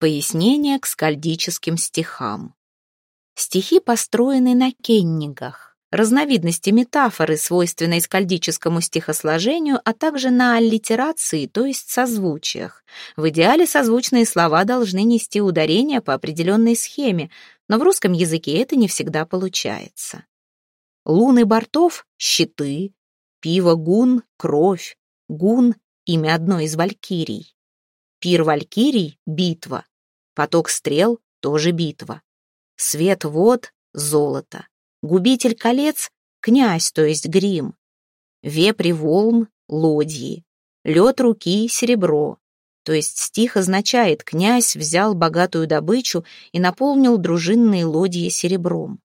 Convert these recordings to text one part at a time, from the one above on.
Пояснение к скальдическим стихам. Стихи построены на кеннигах, разновидности метафоры, свойственной скальдическому стихосложению, а также на аллитерации, то есть созвучиях. В идеале созвучные слова должны нести ударение по определенной схеме, но в русском языке это не всегда получается. Луны бортов — щиты, пиво гун — кровь, гун — имя одной из валькирий. Пир валькирий — битва, поток стрел — тоже битва. Свет вод — золото. Губитель колец — князь, то есть грим. Вепри волн — лодьи. Лед руки — серебро. То есть стих означает «князь взял богатую добычу и наполнил дружинные лодьи серебром».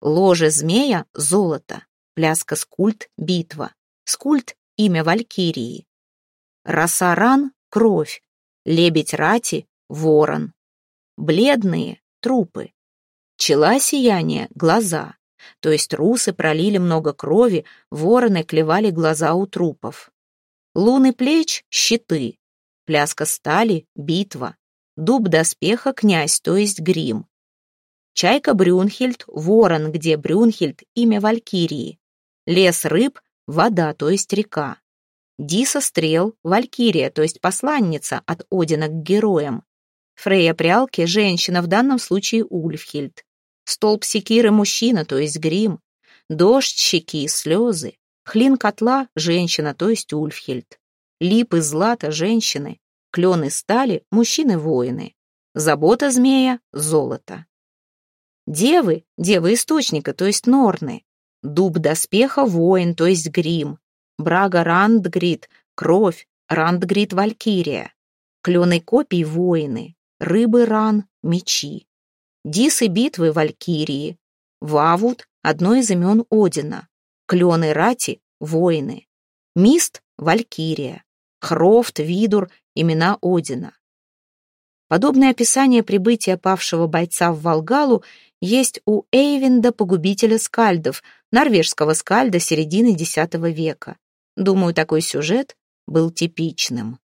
Ложе змея — золото, пляска скульт — битва, скульт — имя валькирии. Росаран — кровь, лебедь рати — ворон. Бледные — трупы. Чела сияния — глаза, то есть русы пролили много крови, вороны клевали глаза у трупов. Луны плеч — щиты, пляска стали — битва, дуб доспеха — князь, то есть грим. Чайка Брюнхельд — ворон, где Брюнхельд — имя Валькирии. Лес рыб — вода, то есть река. Диса стрел — Валькирия, то есть посланница от Одина к героям. Фрея прялки — женщина, в данном случае Ульфхельд. Столб секиры — мужчина, то есть грим. Дождь, щеки, слезы. Хлин котла — женщина, то есть Ульфхельд. Липы злата — женщины. Клены стали — мужчины-воины. Забота змея — золото. Девы — девы источника, то есть норны. Дуб доспеха — воин, то есть грим. Брага Рандгрид — кровь, Рандгрид — валькирия. Клены копий — воины. Рыбы ран — мечи. Дисы битвы — валькирии. Вавут — одно из имен Одина. Клены рати — воины. Мист — валькирия. Хрофт, Видур — имена Одина. Подобное описание прибытия павшего бойца в Волгалу есть у Эйвинда, погубителя скальдов, норвежского скальда середины X века. Думаю, такой сюжет был типичным.